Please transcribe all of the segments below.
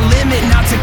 limit, not to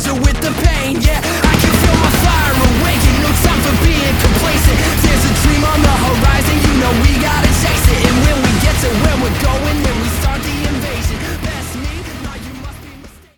measure with the pain, yeah.